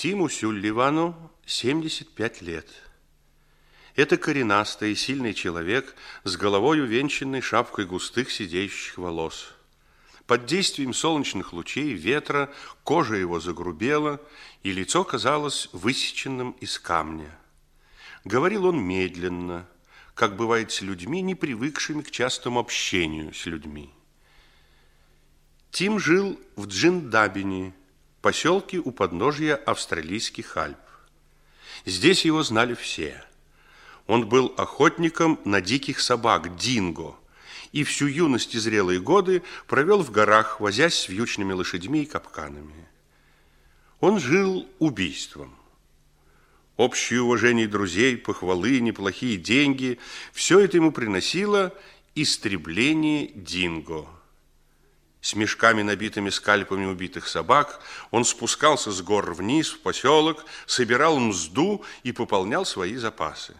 Тиму Сюлливану 75 лет. Это коренастый и сильный человек с головой увенчанной шапкой густых сидеющих волос. Под действием солнечных лучей, ветра, кожа его загрубела, и лицо казалось высеченным из камня. Говорил он медленно, как бывает с людьми, не привыкшими к частому общению с людьми. Тим жил в Джиндабине, поселке у подножья австралийских Альп. Здесь его знали все. Он был охотником на диких собак, динго, и всю юность и зрелые годы провел в горах, возясь с вьючными лошадьми и капканами. Он жил убийством. Общее уважение друзей, похвалы, неплохие деньги – все это ему приносило истребление динго – с мешками, набитыми скальпами убитых собак, он спускался с гор вниз в поселок, собирал мзду и пополнял свои запасы.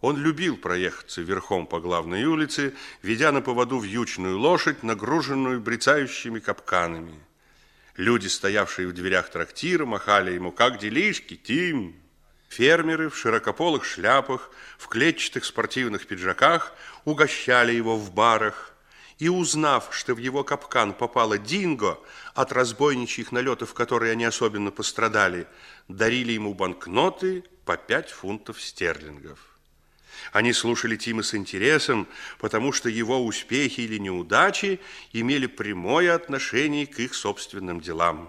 Он любил проехаться верхом по главной улице, ведя на поводу вьючную лошадь, нагруженную брецающими капканами. Люди, стоявшие в дверях трактира, махали ему «Как делишки, Тим?» Фермеры в широкополых шляпах, в клетчатых спортивных пиджаках угощали его в барах, и узнав, что в его капкан попала динго, от разбойничьих налетов, которые они особенно пострадали, дарили ему банкноты по 5 фунтов стерлингов. Они слушали Тима с интересом, потому что его успехи или неудачи имели прямое отношение к их собственным делам.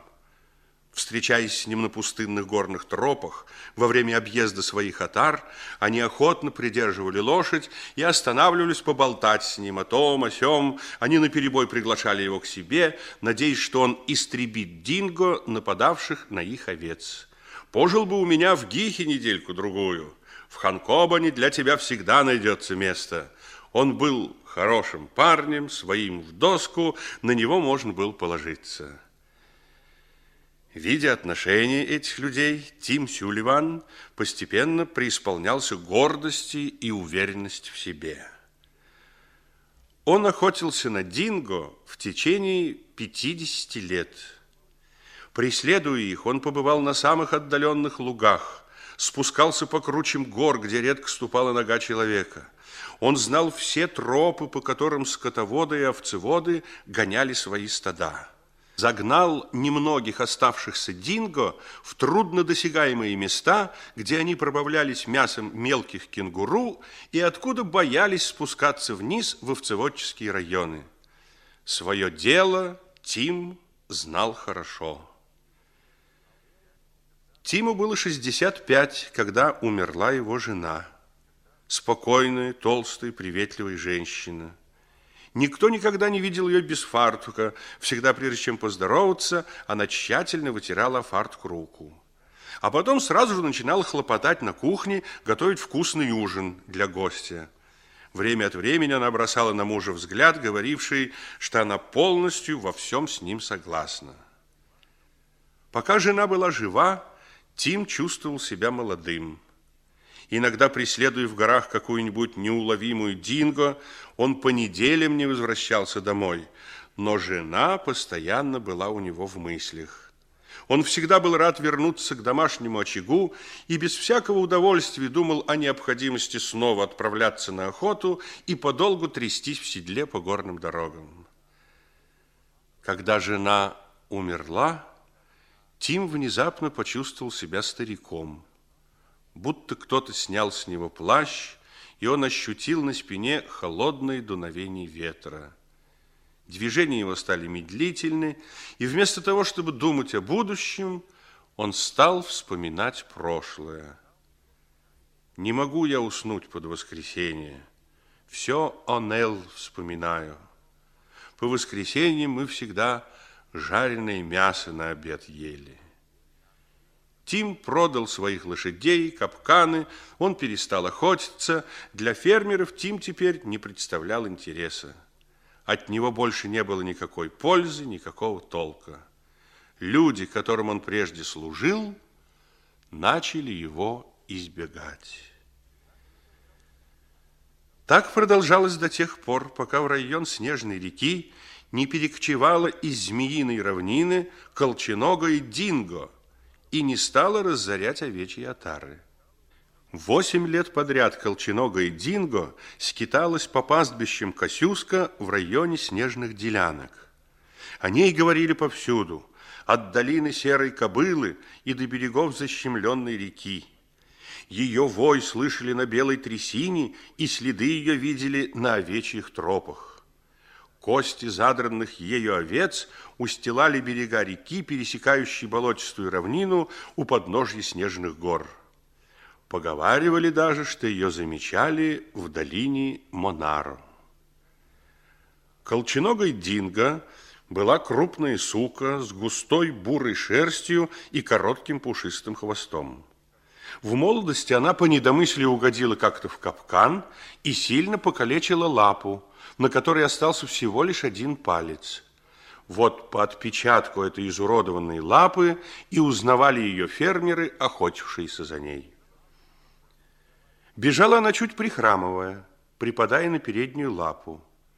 Встречаясь с ним на пустынных горных тропах, во время объезда своих отар, они охотно придерживали лошадь и останавливались поболтать с ним о том, о сём. Они наперебой приглашали его к себе, надеясь, что он истребит динго, нападавших на их овец. «Пожил бы у меня в Гихе недельку-другую. В Ханкобане для тебя всегда найдется место». Он был хорошим парнем, своим в доску, на него можно было положиться. Видя отношения этих людей, Тим Сюливан постепенно преисполнялся гордости и уверенности в себе. Он охотился на динго в течение 50 лет. Преследуя их, он побывал на самых отдаленных лугах, спускался по кручам гор, где редко ступала нога человека. Он знал все тропы, по которым скотоводы и овцеводы гоняли свои стада загнал немногих оставшихся динго в труднодосягаемые места, где они пробавлялись мясом мелких кенгуру и откуда боялись спускаться вниз в овцеводческие районы. Свое дело Тим знал хорошо. Тиму было 65, когда умерла его жена. Спокойная, толстая, приветливая женщина – Никто никогда не видел ее без фартука. Всегда, прежде чем поздороваться, она тщательно вытирала фартук руку. А потом сразу же начинала хлопотать на кухне, готовить вкусный ужин для гостя. Время от времени она бросала на мужа взгляд, говоривший, что она полностью во всем с ним согласна. Пока жена была жива, Тим чувствовал себя молодым. Иногда, преследуя в горах какую-нибудь неуловимую динго, он по неделям не возвращался домой, но жена постоянно была у него в мыслях. Он всегда был рад вернуться к домашнему очагу и без всякого удовольствия думал о необходимости снова отправляться на охоту и подолгу трястись в седле по горным дорогам. Когда жена умерла, Тим внезапно почувствовал себя стариком – будто кто-то снял с него плащ, и он ощутил на спине холодное дуновение ветра. Движения его стали медлительны, и вместо того, чтобы думать о будущем, он стал вспоминать прошлое. Не могу я уснуть под воскресенье. Все о Нел вспоминаю. По воскресеньям мы всегда жареное мясо на обед ели. Тим продал своих лошадей, капканы, он перестал охотиться. Для фермеров Тим теперь не представлял интереса. От него больше не было никакой пользы, никакого толка. Люди, которым он прежде служил, начали его избегать. Так продолжалось до тех пор, пока в район Снежной реки не перекочевала из Змеиной равнины колченогое динго – и не стала разорять овечьи отары. Восемь лет подряд колченогая Динго скиталась по пастбищам Косюска в районе снежных делянок. О ней говорили повсюду, от долины серой кобылы и до берегов защемленной реки. Ее вой слышали на белой трясине, и следы ее видели на овечьих тропах. Кости задранных ею овец устилали берега реки, пересекающей болотистую равнину у подножья снежных гор. Поговаривали даже, что ее замечали в долине Монаро. Колченогой Динго была крупная сука с густой бурой шерстью и коротким пушистым хвостом. В молодости она по недомыслию угодила как-то в капкан и сильно покалечила лапу, на которой остался всего лишь один палец. Вот по отпечатку этой изуродованной лапы и узнавали ее фермеры, охотившиеся за ней. Бежала она чуть прихрамывая, припадая на переднюю лапу.